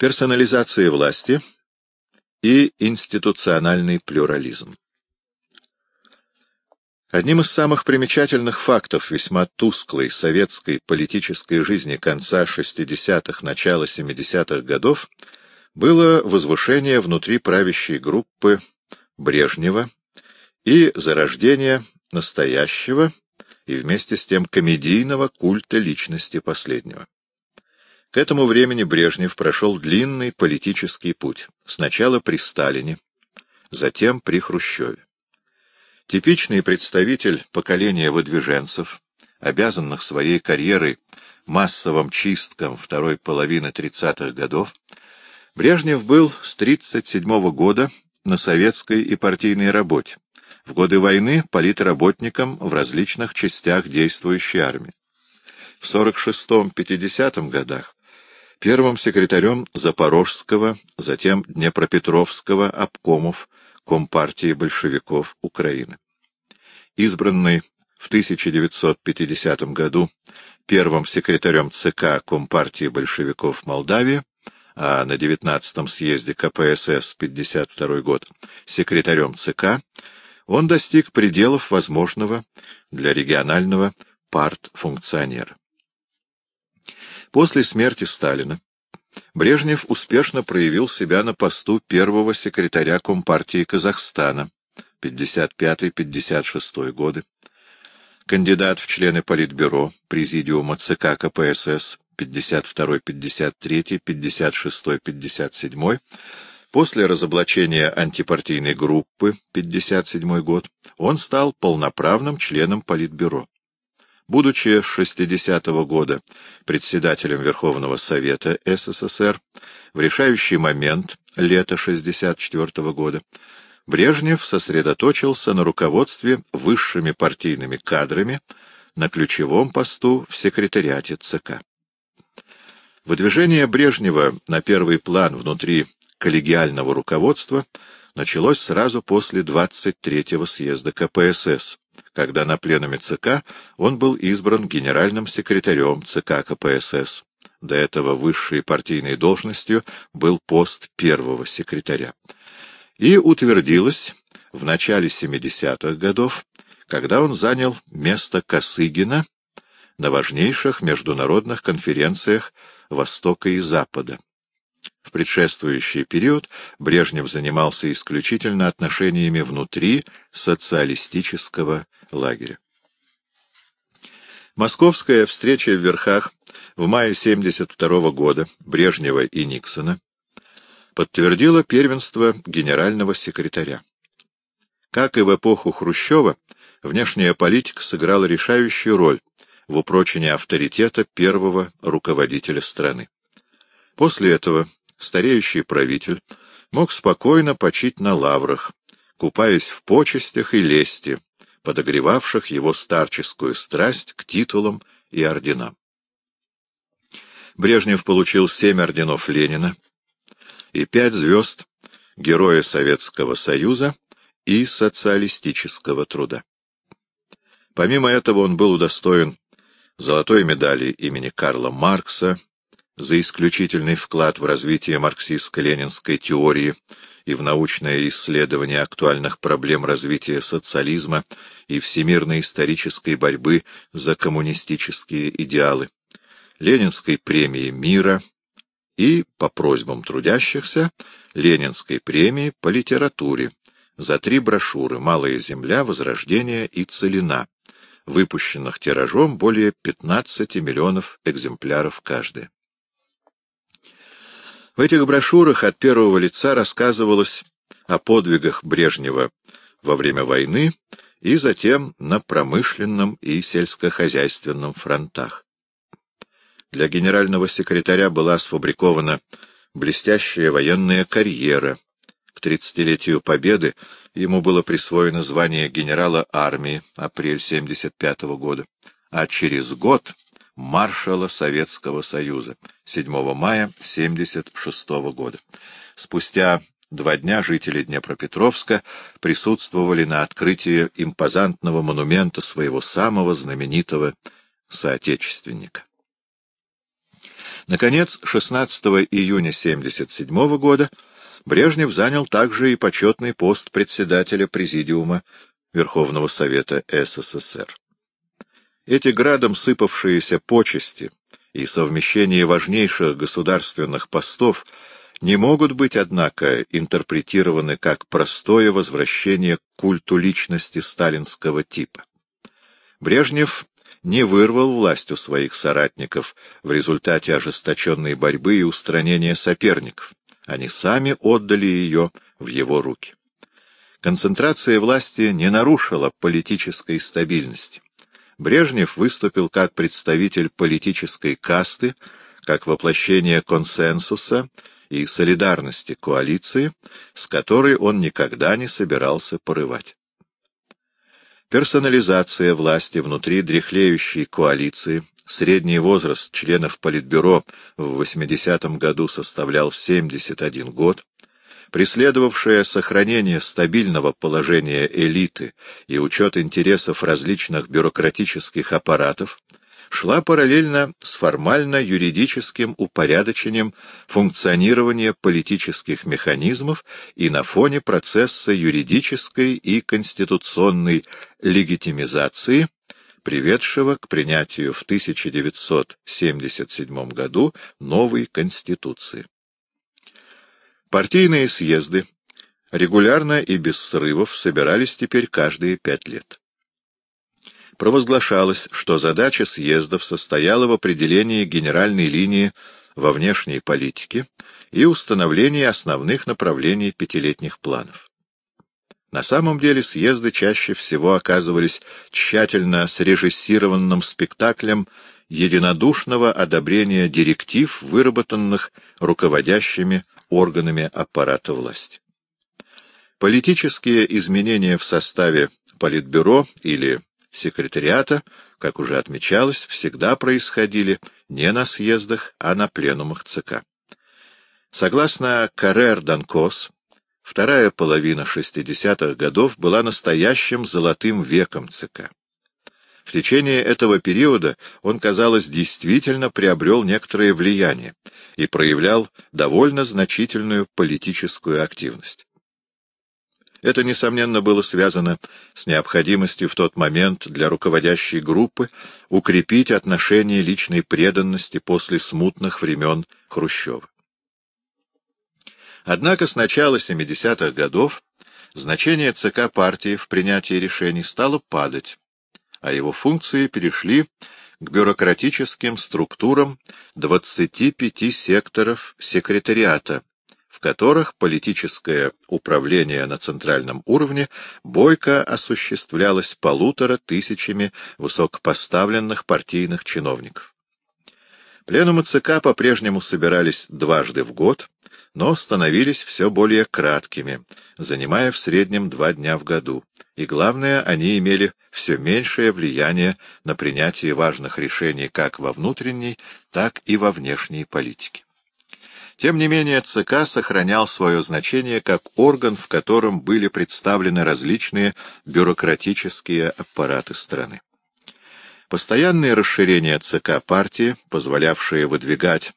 Персонализация власти и институциональный плюрализм. Одним из самых примечательных фактов весьма тусклой советской политической жизни конца 60-х, начала 70-х годов было возвышение внутри правящей группы Брежнева и зарождение настоящего и вместе с тем комедийного культа личности последнего. К этому времени Брежнев прошел длинный политический путь, сначала при Сталине, затем при Хрущеве. Типичный представитель поколения выдвиженцев, обязанных своей карьерой массовым чисткам второй половины 30-х годов, Брежнев был с 1937 года на советской и партийной работе, в годы войны политработником в различных частях действующей армии. В 46-50 годах первым секретарем Запорожского, затем Днепропетровского обкомов Компартии большевиков Украины. Избранный в 1950 году первым секретарем ЦК Компартии большевиков Молдавии, а на 19-м съезде КПСС 52 год секретарем ЦК, он достиг пределов возможного для регионального партфункционера. После смерти Сталина Брежнев успешно проявил себя на посту первого секретаря Компартии Казахстана 55-56 годы, кандидат в члены Политбюро, Президиума ЦК КПСС 52, 53, 56, 57, после разоблачения антипартийной группы 57 год, он стал полноправным членом Политбюро. Будучи с 60 -го года председателем Верховного Совета СССР, в решающий момент, лета 64 -го года, Брежнев сосредоточился на руководстве высшими партийными кадрами на ключевом посту в секретариате ЦК. Выдвижение Брежнева на первый план внутри коллегиального руководства началось сразу после 23-го съезда КПСС, когда на пленуме ЦК он был избран генеральным секретарем ЦК КПСС. До этого высшей партийной должностью был пост первого секретаря. И утвердилось в начале 70-х годов, когда он занял место Косыгина на важнейших международных конференциях Востока и Запада. В предшествующий период Брежнев занимался исключительно отношениями внутри социалистического лагеря. Московская встреча в Верхах в мае 1972 года Брежнева и Никсона подтвердила первенство генерального секретаря. Как и в эпоху Хрущева, внешняя политика сыграла решающую роль в упрочении авторитета первого руководителя страны. После этого стареющий правитель мог спокойно почить на лаврах, купаясь в почестях и лести, подогревавших его старческую страсть к титулам и орденам. Брежнев получил семь орденов Ленина и пять звезд Героя Советского Союза и социалистического труда. Помимо этого он был удостоен золотой медали имени Карла Маркса, за исключительный вклад в развитие марксистско-ленинской теории и в научное исследование актуальных проблем развития социализма и всемирной исторической борьбы за коммунистические идеалы, Ленинской премии мира и, по просьбам трудящихся, Ленинской премии по литературе за три брошюры «Малая земля», «Возрождение» и «Целина», выпущенных тиражом более 15 миллионов экземпляров каждая. В этих брошюрах от первого лица рассказывалось о подвигах Брежнева во время войны и затем на промышленном и сельскохозяйственном фронтах. Для генерального секретаря была сфабрикована блестящая военная карьера. К тридцатилетию Победы ему было присвоено звание генерала армии, апрель 75 -го года, а через год маршала Советского Союза 7 мая 1976 года. Спустя два дня жители Днепропетровска присутствовали на открытии импозантного монумента своего самого знаменитого соотечественника. Наконец, 16 июня 1977 года Брежнев занял также и почетный пост председателя Президиума Верховного Совета СССР. Эти градом сыпавшиеся почести и совмещение важнейших государственных постов не могут быть, однако, интерпретированы как простое возвращение к культу личности сталинского типа. Брежнев не вырвал власть у своих соратников в результате ожесточенной борьбы и устранения соперников. Они сами отдали ее в его руки. Концентрация власти не нарушила политической стабильности. Брежнев выступил как представитель политической касты, как воплощение консенсуса и солидарности коалиции, с которой он никогда не собирался порывать. Персонализация власти внутри дряхлеющей коалиции, средний возраст членов Политбюро в 80-м году составлял 71 год, преследовавшая сохранение стабильного положения элиты и учет интересов различных бюрократических аппаратов, шла параллельно с формально-юридическим упорядочением функционирования политических механизмов и на фоне процесса юридической и конституционной легитимизации, приведшего к принятию в 1977 году новой Конституции. Партийные съезды регулярно и без срывов собирались теперь каждые пять лет провозглашалось, что задача съездов состояла в определении генеральной линии во внешней политике и установлении основных направлений пятилетних планов. На самом деле съезды чаще всего оказывались тщательно срежиссированным спектаклем единодушного одобрения директив, выработанных руководящими органами аппарата власти. Политические изменения в составе Политбюро или секретариата, как уже отмечалось, всегда происходили не на съездах, а на пленумах ЦК. Согласно Каррер Данкос, вторая половина 60-х годов была настоящим золотым веком ЦК. В течение этого периода он, казалось, действительно приобрел некоторое влияние и проявлял довольно значительную политическую активность. Это, несомненно, было связано с необходимостью в тот момент для руководящей группы укрепить отношения личной преданности после смутных времен Хрущева. Однако с начала 70-х годов значение ЦК партии в принятии решений стало падать, а его функции перешли к бюрократическим структурам 25 секторов секретариата, в которых политическое управление на центральном уровне бойко осуществлялось полутора тысячами высокопоставленных партийных чиновников. Пленумы ЦК по-прежнему собирались дважды в год, но становились все более краткими, занимая в среднем два дня в году, и, главное, они имели все меньшее влияние на принятие важных решений как во внутренней, так и во внешней политике. Тем не менее, ЦК сохранял свое значение как орган, в котором были представлены различные бюрократические аппараты страны. Постоянное расширение ЦК партии, позволявшее выдвигать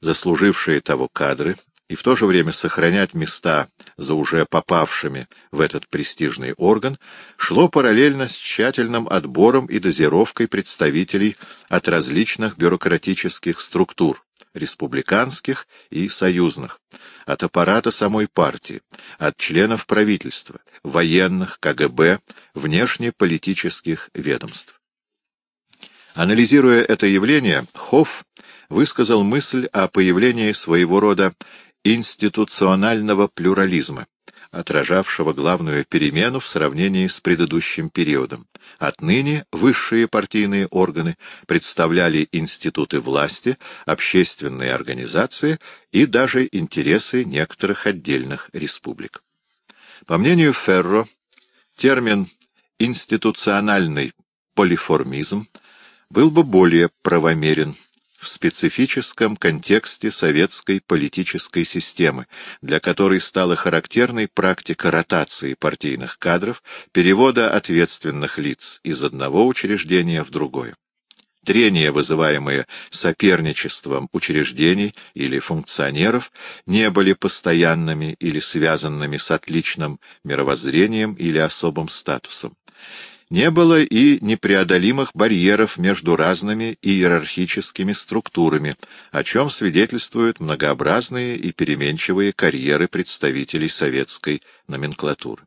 заслужившие того кадры и в то же время сохранять места за уже попавшими в этот престижный орган, шло параллельно с тщательным отбором и дозировкой представителей от различных бюрократических структур, республиканских и союзных, от аппарата самой партии, от членов правительства, военных, КГБ, внешнеполитических ведомств. Анализируя это явление, Хофф высказал мысль о появлении своего рода институционального плюрализма, отражавшего главную перемену в сравнении с предыдущим периодом. Отныне высшие партийные органы представляли институты власти, общественные организации и даже интересы некоторых отдельных республик. По мнению Ферро, термин «институциональный полиформизм» был бы более правомерен в специфическом контексте советской политической системы, для которой стала характерной практика ротации партийных кадров, перевода ответственных лиц из одного учреждения в другое. Трения, вызываемые соперничеством учреждений или функционеров, не были постоянными или связанными с отличным мировоззрением или особым статусом. Не было и непреодолимых барьеров между разными иерархическими структурами, о чем свидетельствуют многообразные и переменчивые карьеры представителей советской номенклатуры.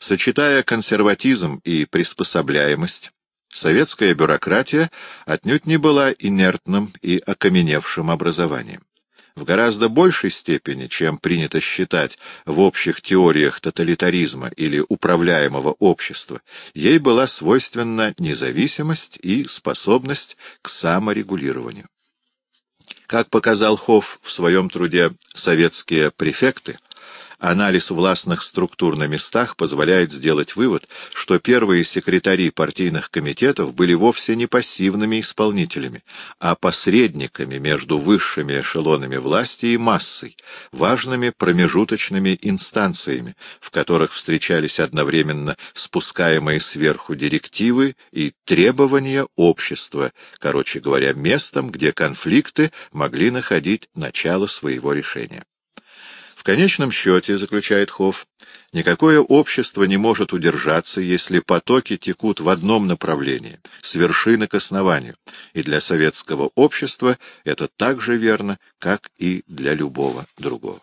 Сочетая консерватизм и приспособляемость, советская бюрократия отнюдь не была инертным и окаменевшим образованием в гораздо большей степени, чем принято считать в общих теориях тоталитаризма или управляемого общества, ей была свойственна независимость и способность к саморегулированию. Как показал Хофф в своем труде «Советские префекты», Анализ властных структур на местах позволяет сделать вывод, что первые секретари партийных комитетов были вовсе не пассивными исполнителями, а посредниками между высшими эшелонами власти и массой, важными промежуточными инстанциями, в которых встречались одновременно спускаемые сверху директивы и требования общества, короче говоря, местом, где конфликты могли находить начало своего решения. Конечном счете, заключает Хофф, никакое общество не может удержаться, если потоки текут в одном направлении, с вершины к основанию, и для советского общества это так же верно, как и для любого другого.